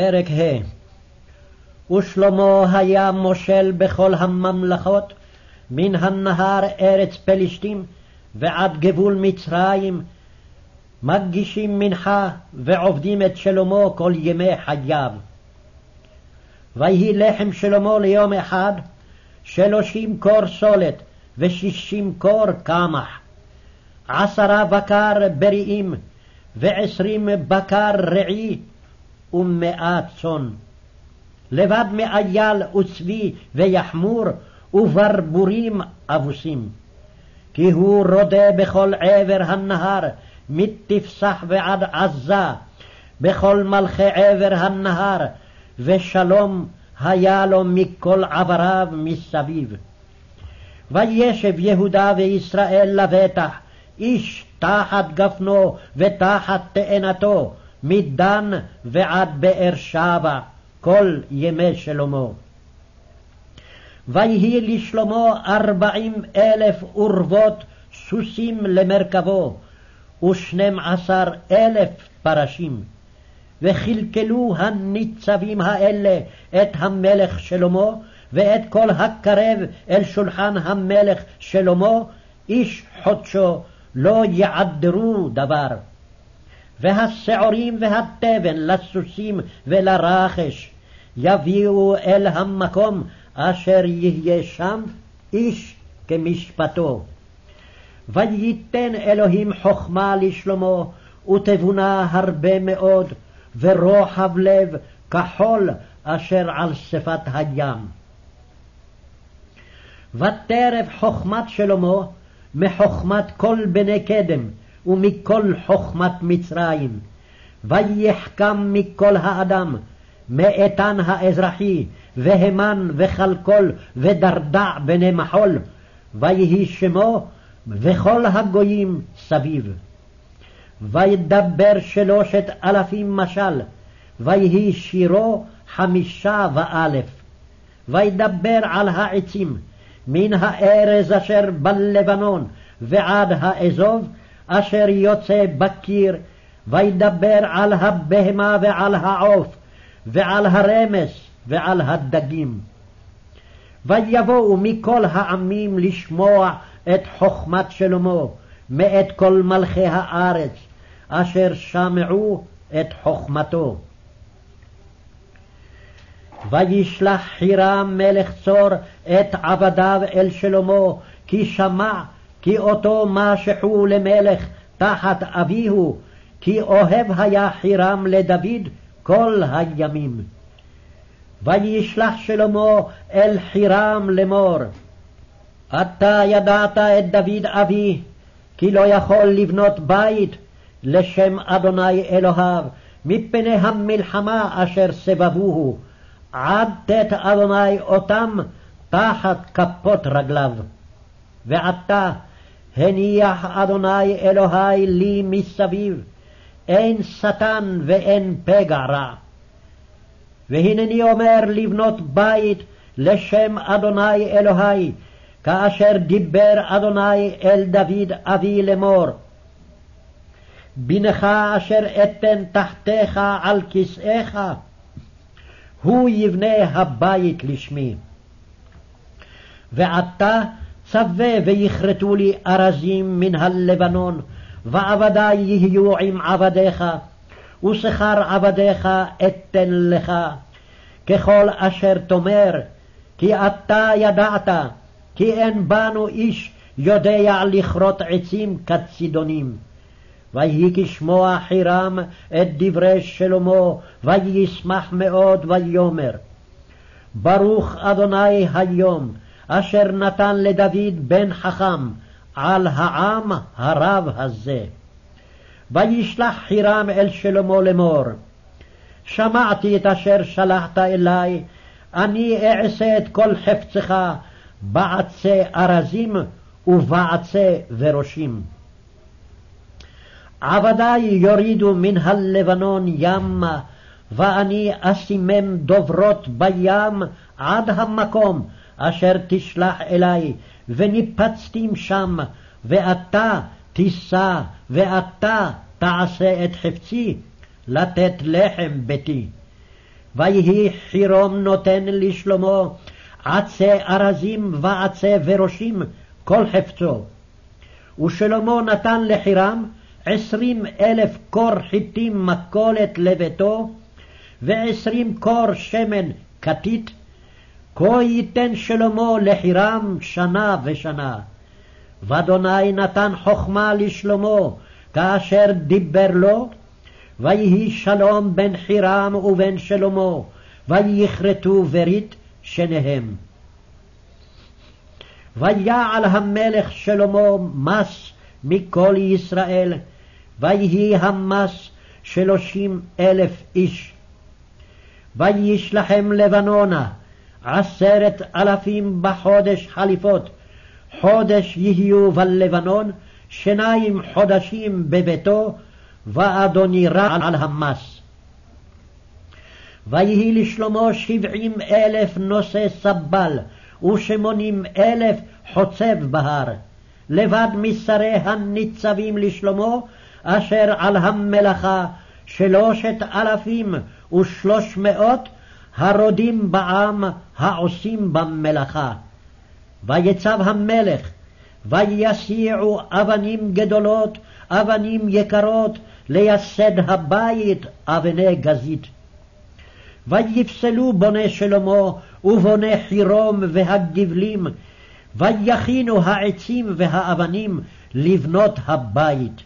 פרק ה' ושלמה היה מושל בכל הממלכות, מן הנהר ארץ פלשתים ועד גבול מצרים, מגישים מנחה ועובדים את שלמה כל ימי חייו. ויהי לחם שלמה ליום אחד שלושים קור סולת ושישים קור קמח, עשרה בקר בריאים ועשרים בקר רעי ומאה צאן. לבד מאייל וצבי ויחמור וברבורים אבוסים. כי הוא רודה בכל עבר הנהר, מתפסח ועד עזה, בכל מלכי עבר הנהר, ושלום היה לו מכל עבריו מסביב. וישב יהודה וישראל לבטח, איש תחת גפנו ותחת תאנתו, מדן ועד באר שבע, כל ימי שלמה. ויהי לשלמה ארבעים אלף אורוות סוסים למרכבו, ושנים עשר אלף פרשים. וכלכלו הניצבים האלה את המלך שלמה, ואת כל הקרב אל שולחן המלך שלמה, איש חודשו לא יעדרו דבר. והשעורים והתבן לסוסים ולרחש יביאו אל המקום אשר יהיה שם איש כמשפטו. וייתן אלוהים חכמה לשלמה, ותבונה הרבה מאוד, ורוחב לב כחול אשר על שפת הים. ותרב חכמת שלמה מחכמת כל בני קדם, ומכל חכמת מצרים. ויחכם מכל האדם, מאיתן האזרחי, והמן וכלכל ודרדע בני מחול, ויהי שמו וכל הגויים סביב. וידבר שלושת אלפים משל, ויהי שירו חמישה ואלף. וידבר על העצים, מן הארז אשר בלבנון ועד האזוב, אשר יוצא בקיר, וידבר על הבהמה ועל העוף, ועל הרמס ועל הדגים. ויבואו מכל העמים לשמוע את חכמת שלמה, מאת כל מלכי הארץ, אשר שמעו את חכמתו. וישלח חירם מלך צור את עבדיו אל שלמה, כי שמע כי אותו משחו למלך תחת אביהו, כי אוהב היה חירם לדוד כל הימים. וישלח שלמה אל חירם לאמור, אתה ידעת את דוד אבי, כי לא יכול לבנות בית לשם אדוני אלוהיו, מפני המלחמה אשר סבבוהו, עד תת אדוני אותם תחת כפות רגליו. ועתה הניח אדוני אלוהי לי מסביב, אין שטן ואין פגע רע. והנני אומר לבנות בית לשם אדוני אלוהי, כאשר דיבר אדוני אל דוד אבי לאמור. בנך אשר אתן תחתיך על כסאיך, הוא יבנה הבית לשמי. ועתה צווה ויכרתו לי ארזים מן הלבנון, ועבדי יהיו עם עבדיך, ושכר עבדיך אתן לך, ככל אשר תאמר, כי אתה ידעת, כי אין בנו איש יודע לכרות עצים כצידונים. ויהי כשמוע חירם את דברי שלמה, וישמח מאוד ויאמר, ברוך אדוני היום, אשר נתן לדוד בן חכם על העם הרב הזה. וישלח חירם אל שלמה לאמור, שמעתי את אשר שלחת אלי, אני אעשה את כל חפצך בעצי ארזים ובעצי וראשים. עבדי יורידו מן הלבנון ימה, ואני אסימם דוברות בים עד המקום אשר תשלח אלי, וניפצתים שם, ואתה תישא, ואתה תעשה את חפצי, לתת לחם ביתי. ויהי חירום נותן לשלמה עצי ארזים ועצי וראשים כל חפצו. ושלמה נתן לחירם עשרים אלף קור חיטים מכולת לביתו, ועשרים קור שמן כתית, כה ייתן שלמה לחירם שנה ושנה. ואדוני נתן חכמה לשלמה, כאשר דיבר לו, ויהי שלום בין חירם ובין שלמה, ויכרתו ברית שניהם. ויעל המלך שלמה מס מכל ישראל, ויהי המס שלושים אלף איש. וישלחם לבנונה עשרת אלפים בחודש חליפות, חודש יהיו בלבנון, שניים חודשים בביתו, ואדוני רע על המס. ויהי לשלמה שבעים אלף נושא סבל, ושמונים אלף חוצב בהר. לבד משרי הניצבים לשלמה, אשר על המלאכה שלושת אלפים ושלוש מאות הרודים בעם העושים במלאכה. ויצב המלך, ויסיעו אבנים גדולות, אבנים יקרות, לייסד הבית אבני גזית. ויפסלו בוני שלמה ובוני חירום והגבלים, ויכינו העצים והאבנים לבנות הבית.